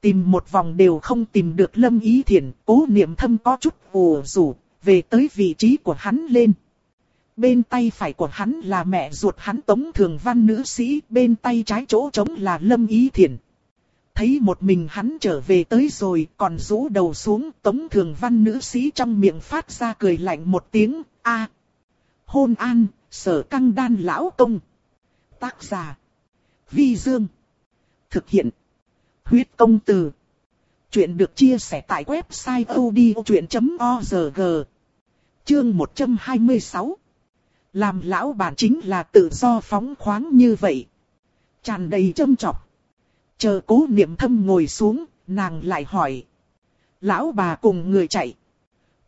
Tìm một vòng đều không tìm được lâm ý thiện, cố niệm thâm có chút vù rủ, về tới vị trí của hắn lên. Bên tay phải của hắn là mẹ ruột hắn Tống Thường Văn nữ sĩ, bên tay trái chỗ trống là Lâm Ý Thiển. Thấy một mình hắn trở về tới rồi, còn rũ đầu xuống, Tống Thường Văn nữ sĩ trong miệng phát ra cười lạnh một tiếng, a Hôn an, sở căng đan lão công. Tác giả. Vi Dương. Thực hiện. Huyết công từ. Chuyện được chia sẻ tại website odchuyện.org. Chương 126 Làm lão bản chính là tự do phóng khoáng như vậy. Tràn đầy châm chọc. Chờ cố niệm thâm ngồi xuống, nàng lại hỏi. Lão bà cùng người chạy.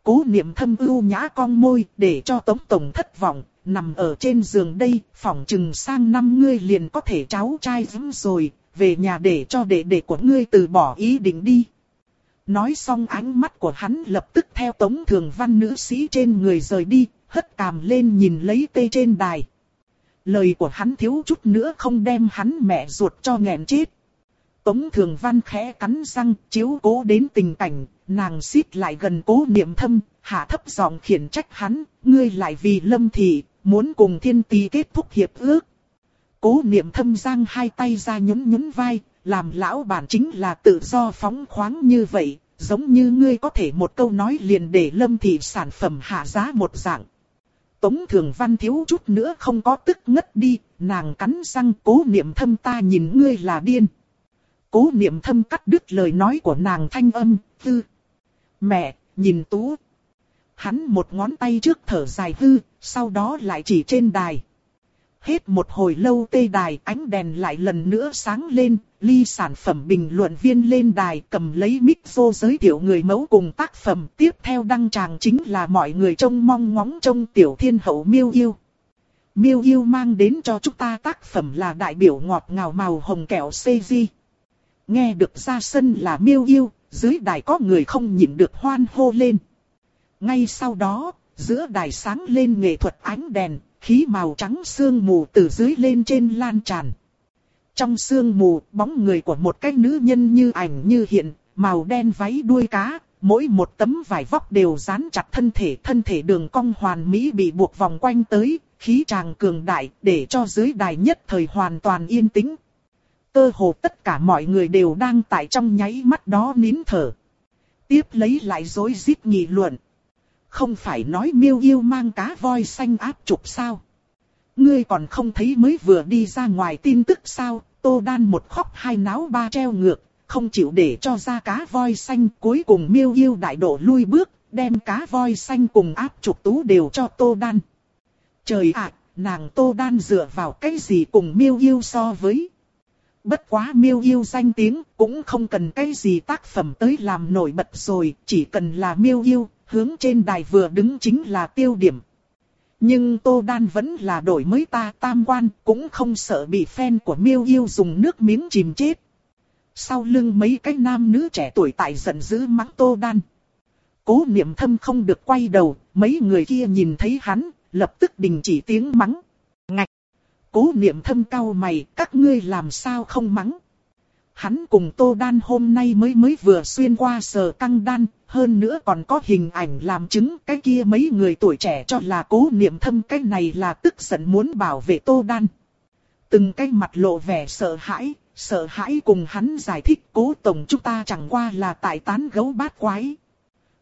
Cố niệm thâm ưu nhã con môi để cho tống tổng thất vọng, nằm ở trên giường đây, phỏng chừng sang năm ngươi liền có thể cháu trai vững rồi, về nhà để cho đệ đệ của ngươi từ bỏ ý định đi. Nói xong ánh mắt của hắn lập tức theo tống thường văn nữ sĩ trên người rời đi, hất cằm lên nhìn lấy tê trên đài. Lời của hắn thiếu chút nữa không đem hắn mẹ ruột cho nghẹn chết. Tống thường văn khẽ cắn răng, chiếu cố đến tình cảnh, nàng xít lại gần cố niệm thâm, hạ thấp giọng khiển trách hắn, ngươi lại vì lâm thị, muốn cùng thiên tì kết thúc hiệp ước. Cố niệm thâm giang hai tay ra nhún nhún vai, làm lão bản chính là tự do phóng khoáng như vậy, giống như ngươi có thể một câu nói liền để lâm thị sản phẩm hạ giá một dạng. Tống thường văn thiếu chút nữa không có tức ngất đi, nàng cắn răng cố niệm thâm ta nhìn ngươi là điên. Cố niệm thâm cắt đứt lời nói của nàng thanh âm, tư. Mẹ, nhìn tú. Hắn một ngón tay trước thở dài hư, sau đó lại chỉ trên đài. Hết một hồi lâu tê đài ánh đèn lại lần nữa sáng lên, ly sản phẩm bình luận viên lên đài cầm lấy mic vô giới thiệu người mẫu cùng tác phẩm. Tiếp theo đăng tràng chính là mọi người trông mong ngóng trông tiểu thiên hậu miêu yêu. Miêu yêu mang đến cho chúng ta tác phẩm là đại biểu ngọt ngào màu hồng kẹo CG. Nghe được ra sân là miêu yêu, dưới đài có người không nhịn được hoan hô lên. Ngay sau đó, giữa đài sáng lên nghệ thuật ánh đèn, khí màu trắng sương mù từ dưới lên trên lan tràn. Trong sương mù, bóng người của một cái nữ nhân như ảnh như hiện, màu đen váy đuôi cá, mỗi một tấm vải vóc đều dán chặt thân thể, thân thể đường cong hoàn mỹ bị buộc vòng quanh tới, khí tràng cường đại, để cho dưới đài nhất thời hoàn toàn yên tĩnh. Cơ hồ tất cả mọi người đều đang tại trong nháy mắt đó nín thở. Tiếp lấy lại dối rít nghị luận. Không phải nói miêu yêu mang cá voi xanh áp trục sao? Ngươi còn không thấy mới vừa đi ra ngoài tin tức sao? Tô đan một khóc hai náo ba treo ngược, không chịu để cho ra cá voi xanh cuối cùng miêu yêu đại độ lui bước, đem cá voi xanh cùng áp trục tú đều cho tô đan. Trời ạ, nàng tô đan dựa vào cái gì cùng miêu yêu so với. Bất quá miêu yêu danh tiếng cũng không cần cái gì tác phẩm tới làm nổi bật rồi, chỉ cần là miêu yêu, hướng trên đài vừa đứng chính là tiêu điểm. Nhưng Tô Đan vẫn là đổi mới ta tam quan, cũng không sợ bị fan của miêu yêu dùng nước miếng chìm chết. Sau lưng mấy cái nam nữ trẻ tuổi tại giận dữ mắng Tô Đan. Cố niệm thâm không được quay đầu, mấy người kia nhìn thấy hắn, lập tức đình chỉ tiếng mắng. Ngạch! Cố niệm thâm cau mày, các ngươi làm sao không mắng? Hắn cùng Tô Đan hôm nay mới mới vừa xuyên qua sờ căng đan, hơn nữa còn có hình ảnh làm chứng cái kia mấy người tuổi trẻ cho là cố niệm thâm cái này là tức giận muốn bảo vệ Tô Đan. Từng cái mặt lộ vẻ sợ hãi, sợ hãi cùng hắn giải thích cố tổng chúng ta chẳng qua là tại tán gấu bát quái.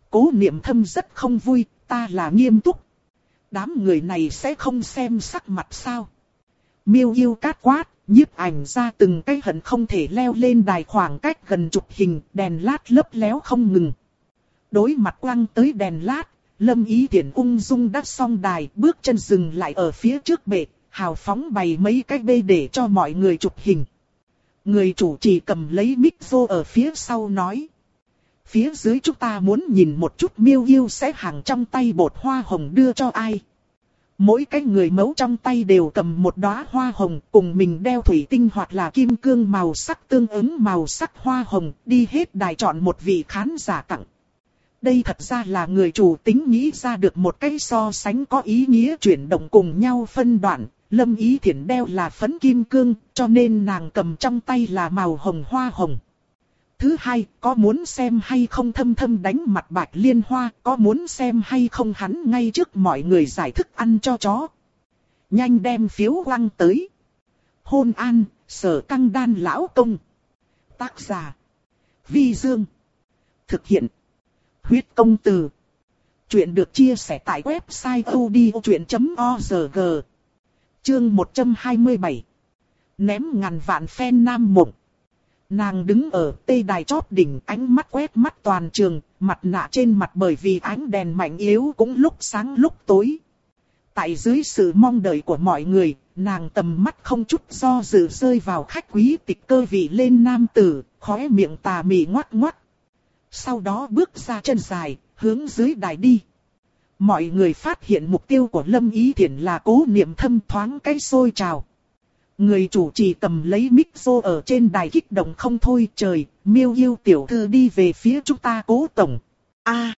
Cố niệm thâm rất không vui, ta là nghiêm túc. Đám người này sẽ không xem sắc mặt sao. Miêu yêu cát quát, nhiếp ảnh ra từng cái hận không thể leo lên đài khoảng cách gần chục hình, đèn lát lấp léo không ngừng. Đối mặt quăng tới đèn lát, lâm ý tiện ung dung đắp xong đài, bước chân dừng lại ở phía trước bệ, hào phóng bày mấy cái bê để cho mọi người chụp hình. Người chủ trì cầm lấy mic vô ở phía sau nói. Phía dưới chúng ta muốn nhìn một chút miêu yêu sẽ hàng trong tay bột hoa hồng đưa cho ai. Mỗi cái người mẫu trong tay đều cầm một đóa hoa hồng cùng mình đeo thủy tinh hoặc là kim cương màu sắc tương ứng màu sắc hoa hồng, đi hết đài chọn một vị khán giả tặng. Đây thật ra là người chủ tính nghĩ ra được một cái so sánh có ý nghĩa chuyển động cùng nhau phân đoạn. Lâm Ý Thiển đeo là phấn kim cương, cho nên nàng cầm trong tay là màu hồng hoa hồng. Thứ hai, có muốn xem hay không thâm thâm đánh mặt bạch liên hoa, có muốn xem hay không hắn ngay trước mọi người giải thức ăn cho chó. Nhanh đem phiếu quăng tới. Hôn an, sở căng đan lão công. Tác giả. Vi Dương. Thực hiện. Huyết công từ. Chuyện được chia sẻ tại website odchuyện.org. Chương 127. Ném ngàn vạn phen nam mộng. Nàng đứng ở tây đài chót đỉnh ánh mắt quét mắt toàn trường, mặt nạ trên mặt bởi vì ánh đèn mạnh yếu cũng lúc sáng lúc tối. Tại dưới sự mong đợi của mọi người, nàng tầm mắt không chút do dự rơi vào khách quý tịch cơ vị lên nam tử, khóe miệng tà mị ngoắt ngoắt. Sau đó bước ra chân dài, hướng dưới đài đi. Mọi người phát hiện mục tiêu của Lâm Ý Thiển là cố niệm thâm thoáng cái sôi trào. Người chủ trì cầm lấy mic xô ở trên đài kích động không thôi trời, miêu yêu tiểu thư đi về phía chúng ta cố tổng. a à,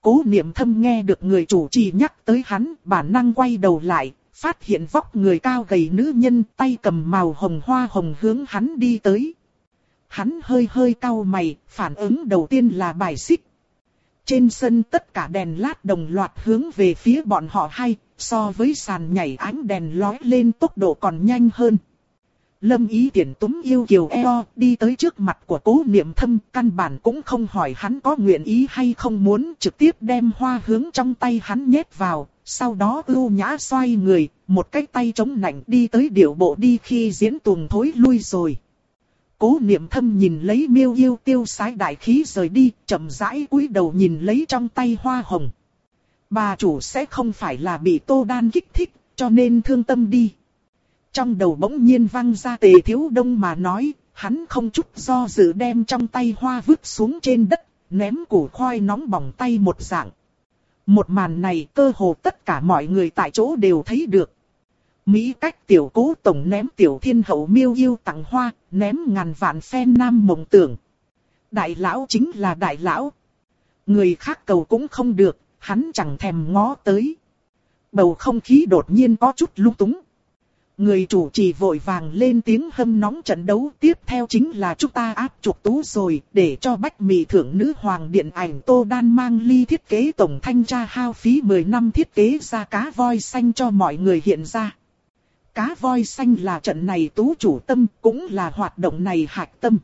Cố niệm thâm nghe được người chủ trì nhắc tới hắn, bản năng quay đầu lại, phát hiện vóc người cao gầy nữ nhân tay cầm màu hồng hoa hồng hướng hắn đi tới. Hắn hơi hơi cau mày, phản ứng đầu tiên là bài xích. Trên sân tất cả đèn lát đồng loạt hướng về phía bọn họ hay, so với sàn nhảy ánh đèn lói lên tốc độ còn nhanh hơn. Lâm ý tiện túm yêu kiều eo, đi tới trước mặt của cố niệm thâm, căn bản cũng không hỏi hắn có nguyện ý hay không muốn, trực tiếp đem hoa hướng trong tay hắn nhét vào, sau đó ưu nhã xoay người, một cái tay chống nạnh đi tới điệu bộ đi khi diễn tuồng thối lui rồi. Cố niệm thâm nhìn lấy miêu yêu tiêu sái đại khí rời đi, chậm rãi cúi đầu nhìn lấy trong tay hoa hồng. Bà chủ sẽ không phải là bị tô đan kích thích, cho nên thương tâm đi. Trong đầu bỗng nhiên văng ra tề thiếu đông mà nói, hắn không chút do dự đem trong tay hoa vứt xuống trên đất, ném củ khoai nóng bỏng tay một dạng. Một màn này cơ hồ tất cả mọi người tại chỗ đều thấy được. Mỹ cách tiểu cố tổng ném tiểu thiên hậu miêu yêu tặng hoa, ném ngàn vạn phen nam mộng tưởng. Đại lão chính là đại lão. Người khác cầu cũng không được, hắn chẳng thèm ngó tới. Bầu không khí đột nhiên có chút lung túng. Người chủ trì vội vàng lên tiếng hâm nóng trận đấu tiếp theo chính là chúng ta áp trục tú rồi, để cho bách mì thưởng nữ hoàng điện ảnh Tô Đan mang ly thiết kế tổng thanh tra hao phí 10 năm thiết kế ra cá voi xanh cho mọi người hiện ra. Cá voi xanh là trận này tú chủ tâm, cũng là hoạt động này hạch tâm.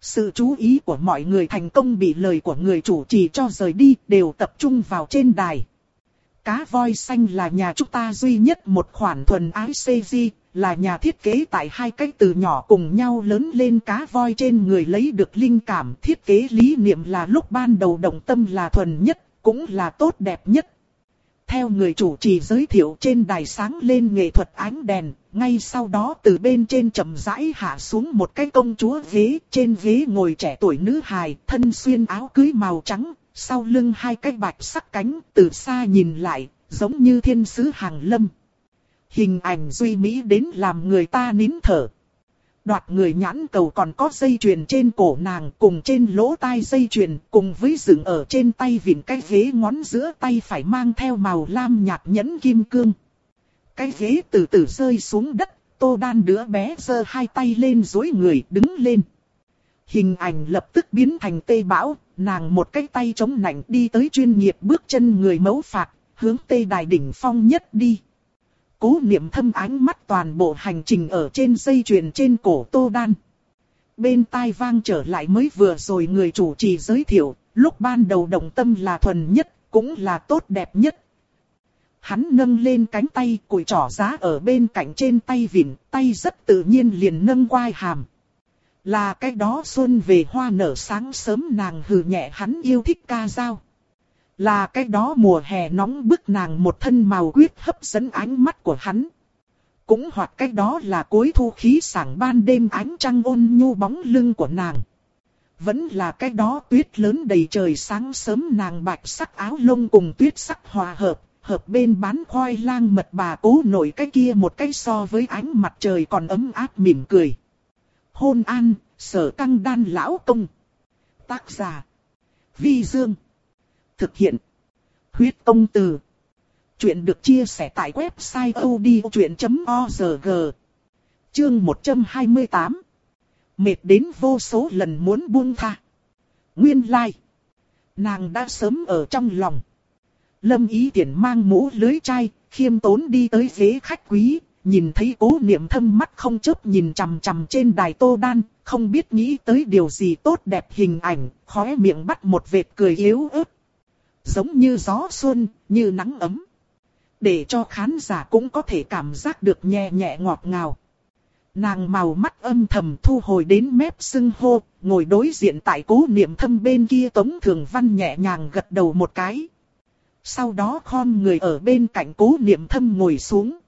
Sự chú ý của mọi người thành công bị lời của người chủ trì cho rời đi đều tập trung vào trên đài. Cá voi xanh là nhà chúng ta duy nhất một khoản thuần ái CG, là nhà thiết kế tại hai cách từ nhỏ cùng nhau lớn lên cá voi trên người lấy được linh cảm thiết kế lý niệm là lúc ban đầu động tâm là thuần nhất, cũng là tốt đẹp nhất. Theo người chủ trì giới thiệu trên đài sáng lên nghệ thuật ánh đèn, ngay sau đó từ bên trên chậm rãi hạ xuống một cái công chúa ghế, trên ghế ngồi trẻ tuổi nữ hài, thân xuyên áo cưới màu trắng, sau lưng hai cái bạch sắc cánh, từ xa nhìn lại, giống như thiên sứ hàng lâm. Hình ảnh duy mỹ đến làm người ta nín thở. Đoạt người nhãn cầu còn có dây chuyền trên cổ nàng cùng trên lỗ tai dây chuyền cùng với dựng ở trên tay vịn cái ghế ngón giữa tay phải mang theo màu lam nhạt nhẫn kim cương. Cái ghế từ từ rơi xuống đất, tô đan đứa bé giơ hai tay lên dối người đứng lên. Hình ảnh lập tức biến thành tê bão, nàng một cái tay chống nạnh đi tới chuyên nghiệp bước chân người mẫu phạt, hướng tê đài đỉnh phong nhất đi. Cố niệm thâm ánh mắt toàn bộ hành trình ở trên dây chuyền trên cổ tô đan. Bên tai vang trở lại mới vừa rồi người chủ trì giới thiệu, lúc ban đầu động tâm là thuần nhất, cũng là tốt đẹp nhất. Hắn nâng lên cánh tay cùi trỏ giá ở bên cạnh trên tay vịn, tay rất tự nhiên liền nâng quai hàm. Là cái đó xuân về hoa nở sáng sớm nàng hừ nhẹ hắn yêu thích ca dao. Là cái đó mùa hè nóng bức nàng một thân màu quyết hấp dẫn ánh mắt của hắn. Cũng hoặc cái đó là cuối thu khí sảng ban đêm ánh trăng ôn nhu bóng lưng của nàng. Vẫn là cái đó tuyết lớn đầy trời sáng sớm nàng bạch sắc áo lông cùng tuyết sắc hòa hợp, hợp bên bán khoai lang mật bà cố nổi cái kia một cái so với ánh mặt trời còn ấm áp mỉm cười. Hôn an, sở căng đan lão công. Tác giả. Vi Dương. Thực hiện. Huyết công từ. Chuyện được chia sẻ tại website odchuyện.org. Chương 128. Mệt đến vô số lần muốn buông tha. Nguyên lai. Like. Nàng đã sớm ở trong lòng. Lâm ý tiện mang mũ lưới chai, khiêm tốn đi tới ghế khách quý, nhìn thấy cố niệm thâm mắt không chớp nhìn chằm chằm trên đài tô đan, không biết nghĩ tới điều gì tốt đẹp hình ảnh, khóe miệng bắt một vệt cười yếu ớt. Giống như gió xuân, như nắng ấm. Để cho khán giả cũng có thể cảm giác được nhẹ nhẹ ngọt ngào. Nàng màu mắt âm thầm thu hồi đến mép sưng hô, ngồi đối diện tại cố niệm thâm bên kia Tống Thường Văn nhẹ nhàng gật đầu một cái. Sau đó khom người ở bên cạnh cố niệm thâm ngồi xuống.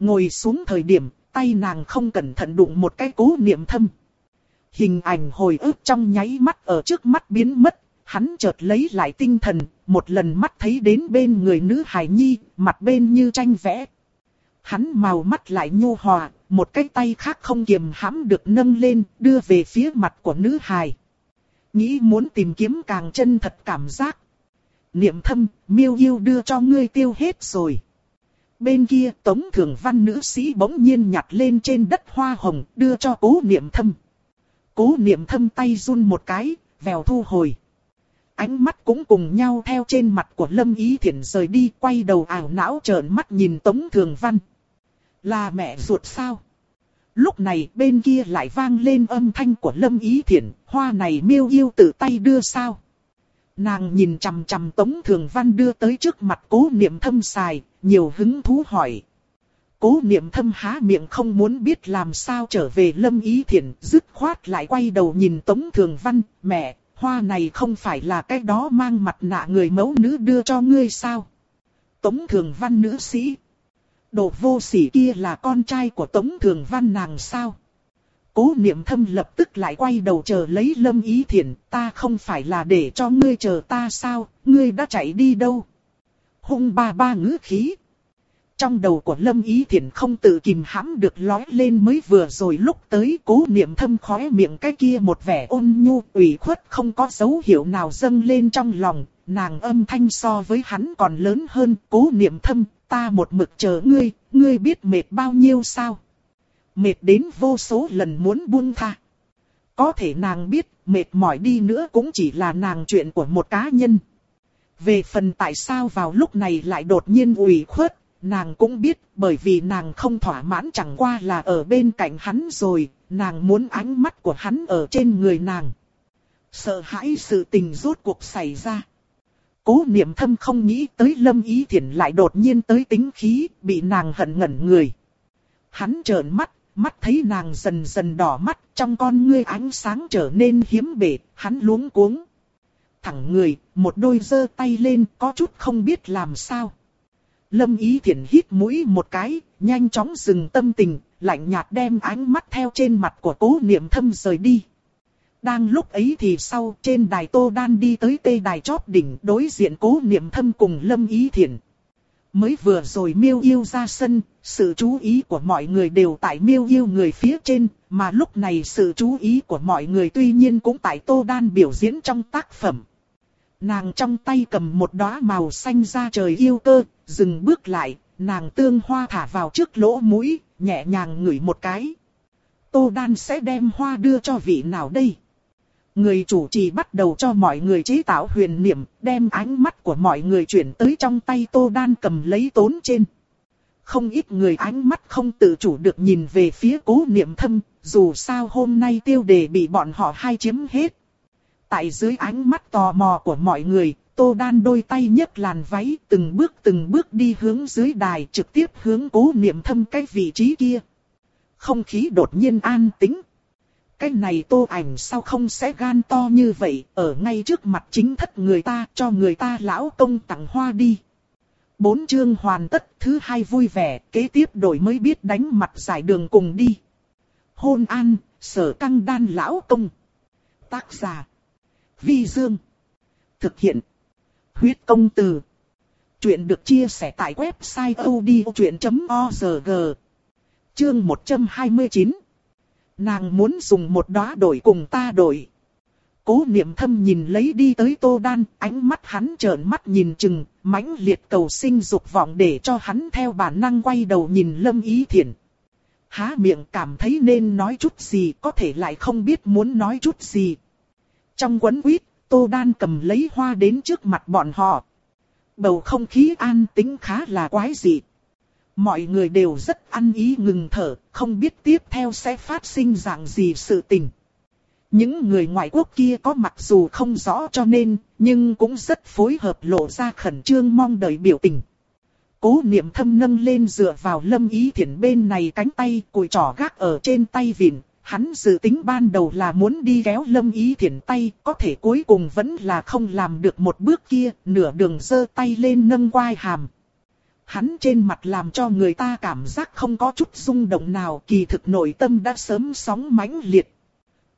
Ngồi xuống thời điểm, tay nàng không cẩn thận đụng một cái cố niệm thâm. Hình ảnh hồi ức trong nháy mắt ở trước mắt biến mất, hắn chợt lấy lại tinh thần, một lần mắt thấy đến bên người nữ hài nhi, mặt bên như tranh vẽ. Hắn màu mắt lại nhu hòa, một cái tay khác không kiềm hãm được nâng lên, đưa về phía mặt của nữ hài. Nghĩ muốn tìm kiếm càng chân thật cảm giác. Niệm thâm, miêu yêu đưa cho ngươi tiêu hết rồi. Bên kia tống thường văn nữ sĩ bỗng nhiên nhặt lên trên đất hoa hồng, đưa cho cố niệm thâm. Cố niệm thâm tay run một cái, vèo thu hồi. Ánh mắt cũng cùng nhau theo trên mặt của Lâm Ý Thiển rời đi, quay đầu ảo não trợn mắt nhìn Tống Thường Văn. Là mẹ ruột sao? Lúc này bên kia lại vang lên âm thanh của Lâm Ý Thiển, hoa này miêu yêu tự tay đưa sao? Nàng nhìn chằm chằm Tống Thường Văn đưa tới trước mặt cố niệm thâm xài, nhiều hứng thú hỏi. Cố niệm thâm há miệng không muốn biết làm sao trở về Lâm Ý Thiển, dứt khoát lại quay đầu nhìn Tống Thường Văn, mẹ, hoa này không phải là cái đó mang mặt nạ người mẫu nữ đưa cho ngươi sao? Tống Thường Văn nữ sĩ. Đồ vô sỉ kia là con trai của Tống Thường Văn nàng sao? Cố niệm thâm lập tức lại quay đầu chờ lấy lâm ý thiện, ta không phải là để cho ngươi chờ ta sao, ngươi đã chạy đi đâu? Hung ba ba ngữ khí. Trong đầu của lâm ý thiển không tự kìm hãm được lói lên mới vừa rồi lúc tới cố niệm thâm khóe miệng cái kia một vẻ ôn nhu ủy khuất không có dấu hiệu nào dâng lên trong lòng, nàng âm thanh so với hắn còn lớn hơn, cố niệm thâm, ta một mực chờ ngươi, ngươi biết mệt bao nhiêu sao? Mệt đến vô số lần muốn buông tha. Có thể nàng biết, mệt mỏi đi nữa cũng chỉ là nàng chuyện của một cá nhân. Về phần tại sao vào lúc này lại đột nhiên ủy khuất, nàng cũng biết, bởi vì nàng không thỏa mãn chẳng qua là ở bên cạnh hắn rồi, nàng muốn ánh mắt của hắn ở trên người nàng. Sợ hãi sự tình rốt cuộc xảy ra. Cố niệm thâm không nghĩ tới lâm ý thiện lại đột nhiên tới tính khí, bị nàng hận ngẩn người. Hắn trợn mắt, mắt thấy nàng dần dần đỏ mắt, trong con ngươi ánh sáng trở nên hiếm bể, hắn luống cuống. Thẳng người, một đôi giơ tay lên, có chút không biết làm sao. Lâm ý Thiển hít mũi một cái, nhanh chóng dừng tâm tình, lạnh nhạt đem ánh mắt theo trên mặt của cố niệm thâm rời đi. Đang lúc ấy thì sau trên đài Tô Đan đi tới tê đài chót đỉnh đối diện cố niệm thâm cùng Lâm Ý Thiển. Mới vừa rồi miêu yêu ra sân, sự chú ý của mọi người đều tại miêu yêu người phía trên, mà lúc này sự chú ý của mọi người tuy nhiên cũng tại Tô Đan biểu diễn trong tác phẩm. Nàng trong tay cầm một đóa màu xanh ra trời yêu cơ, dừng bước lại, nàng tương hoa thả vào trước lỗ mũi, nhẹ nhàng ngửi một cái. Tô Đan sẽ đem hoa đưa cho vị nào đây? Người chủ trì bắt đầu cho mọi người chế tạo huyền niệm, đem ánh mắt của mọi người chuyển tới trong tay Tô Đan cầm lấy tốn trên. Không ít người ánh mắt không tự chủ được nhìn về phía cố niệm thâm, dù sao hôm nay tiêu đề bị bọn họ hai chiếm hết. Tại dưới ánh mắt tò mò của mọi người, Tô Đan đôi tay nhấc làn váy từng bước từng bước đi hướng dưới đài trực tiếp hướng cố niệm thâm cái vị trí kia. Không khí đột nhiên an tĩnh. Cái này tô ảnh sao không sẽ gan to như vậy, ở ngay trước mặt chính thất người ta cho người ta lão công tặng hoa đi. Bốn chương hoàn tất, thứ hai vui vẻ, kế tiếp đổi mới biết đánh mặt giải đường cùng đi. Hôn an, sở căng đan lão công. Tác giả. Vi Dương. Thực hiện. Huyết công từ. Chuyện được chia sẻ tại website odchuyện.org. Chương 129. Nàng muốn dùng một đóa đổi cùng ta đổi. Cố niệm thâm nhìn lấy đi tới tô đan, ánh mắt hắn trợn mắt nhìn chừng, mãnh liệt cầu sinh dục vọng để cho hắn theo bản năng quay đầu nhìn lâm ý thiện. Há miệng cảm thấy nên nói chút gì có thể lại không biết muốn nói chút gì. Trong quấn quýt, tô đan cầm lấy hoa đến trước mặt bọn họ. Bầu không khí an tĩnh khá là quái dị. Mọi người đều rất ăn ý ngừng thở, không biết tiếp theo sẽ phát sinh dạng gì sự tình. Những người ngoại quốc kia có mặc dù không rõ cho nên, nhưng cũng rất phối hợp lộ ra khẩn trương mong đợi biểu tình. Cố niệm thâm nâng lên dựa vào lâm ý thiện bên này cánh tay, cùi trỏ gác ở trên tay vịn. Hắn dự tính ban đầu là muốn đi kéo lâm ý Thiển tay, có thể cuối cùng vẫn là không làm được một bước kia, nửa đường giơ tay lên nâng quai hàm. Hắn trên mặt làm cho người ta cảm giác không có chút rung động nào kỳ thực nội tâm đã sớm sóng mãnh liệt.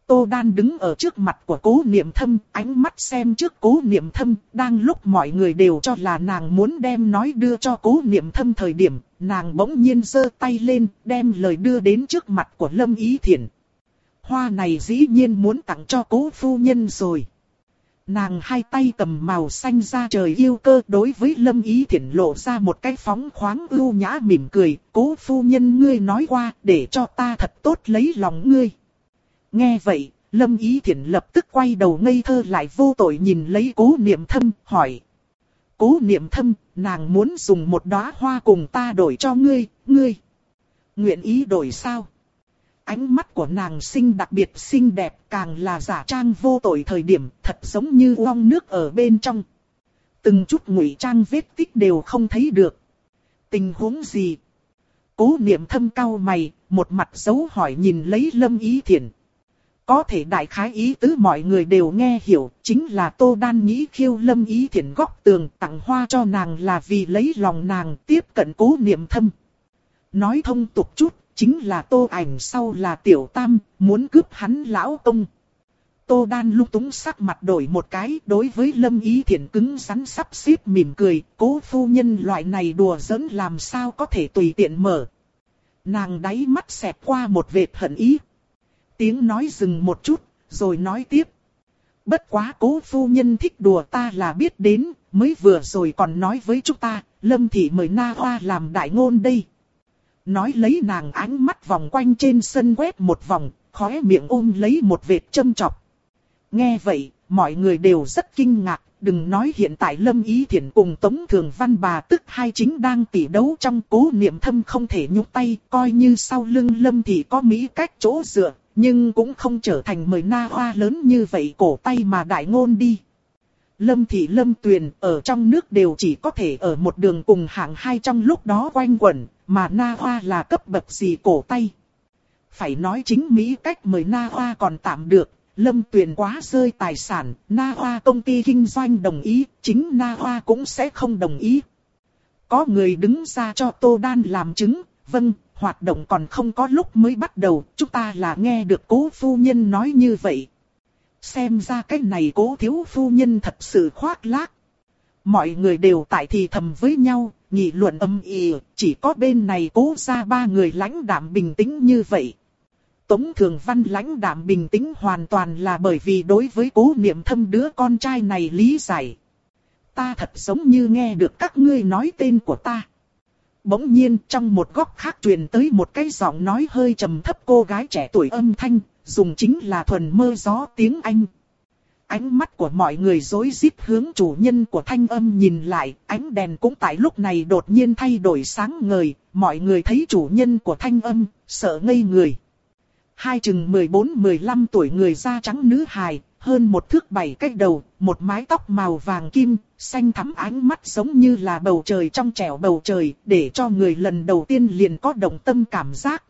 Tô Đan đứng ở trước mặt của cố niệm thâm, ánh mắt xem trước cố niệm thâm, đang lúc mọi người đều cho là nàng muốn đem nói đưa cho cố niệm thâm thời điểm, nàng bỗng nhiên giơ tay lên, đem lời đưa đến trước mặt của Lâm Ý Thiển. Hoa này dĩ nhiên muốn tặng cho cố phu nhân rồi. Nàng hai tay cầm màu xanh ra trời yêu cơ đối với Lâm Ý Thiển lộ ra một cái phóng khoáng ưu nhã mỉm cười, cố phu nhân ngươi nói qua để cho ta thật tốt lấy lòng ngươi. Nghe vậy, Lâm Ý Thiển lập tức quay đầu ngây thơ lại vô tội nhìn lấy cố niệm thâm, hỏi. Cố niệm thâm, nàng muốn dùng một đóa hoa cùng ta đổi cho ngươi, ngươi. Nguyện ý đổi sao? Ánh mắt của nàng xinh đặc biệt xinh đẹp càng là giả trang vô tội thời điểm thật giống như uong nước ở bên trong. Từng chút ngụy trang vết tích đều không thấy được. Tình huống gì? Cố niệm thâm cao mày, một mặt dấu hỏi nhìn lấy lâm ý thiện. Có thể đại khái ý tứ mọi người đều nghe hiểu, chính là Tô Đan nghĩ khiêu lâm ý thiện góc tường tặng hoa cho nàng là vì lấy lòng nàng tiếp cận cố niệm thâm. Nói thông tục chút, chính là tô ảnh sau là tiểu tam, muốn cướp hắn lão công. Tô đan lúc túng sắc mặt đổi một cái đối với lâm ý thiện cứng rắn sắp xếp mỉm cười, cố phu nhân loại này đùa giỡn làm sao có thể tùy tiện mở. Nàng đáy mắt xẹp qua một vệt hận ý. Tiếng nói dừng một chút, rồi nói tiếp. Bất quá cố phu nhân thích đùa ta là biết đến, mới vừa rồi còn nói với chúng ta, Lâm Thị mời Na Hoa làm đại ngôn đây. Nói lấy nàng ánh mắt vòng quanh trên sân quét một vòng, khóe miệng ôm lấy một vệt châm chọc. Nghe vậy, mọi người đều rất kinh ngạc, đừng nói hiện tại Lâm Ý Thiển cùng Tống Thường Văn bà tức hai chính đang tỉ đấu trong cố niệm thâm không thể nhúc tay, coi như sau lưng Lâm thì có Mỹ cách chỗ dựa, nhưng cũng không trở thành mời na hoa lớn như vậy cổ tay mà đại ngôn đi. Lâm thị lâm tuyền ở trong nước đều chỉ có thể ở một đường cùng hạng hai trong lúc đó quanh quẩn, mà na hoa là cấp bậc gì cổ tay. Phải nói chính Mỹ cách mời na hoa còn tạm được, lâm tuyền quá rơi tài sản, na hoa công ty kinh doanh đồng ý, chính na hoa cũng sẽ không đồng ý. Có người đứng ra cho Tô Đan làm chứng, vâng, hoạt động còn không có lúc mới bắt đầu, chúng ta là nghe được cố phu nhân nói như vậy. Xem ra cái này cố thiếu phu nhân thật sự khoác lác. Mọi người đều tại thì thầm với nhau, nghị luận âm ỉ, chỉ có bên này cố ra ba người lãnh đạm bình tĩnh như vậy. Tống Thường Văn lãnh đạm bình tĩnh hoàn toàn là bởi vì đối với cố niệm thâm đứa con trai này lý giải. Ta thật giống như nghe được các ngươi nói tên của ta. Bỗng nhiên trong một góc khác truyền tới một cái giọng nói hơi trầm thấp cô gái trẻ tuổi âm thanh, dùng chính là thuần mơ gió tiếng Anh. Ánh mắt của mọi người rối rít hướng chủ nhân của thanh âm nhìn lại, ánh đèn cũng tại lúc này đột nhiên thay đổi sáng ngời, mọi người thấy chủ nhân của thanh âm, sợ ngây người. Hai chừng 14-15 tuổi người da trắng nữ hài, hơn một thước bảy cách đầu, một mái tóc màu vàng kim, xanh thắm ánh mắt giống như là bầu trời trong trẻo bầu trời, để cho người lần đầu tiên liền có động tâm cảm giác.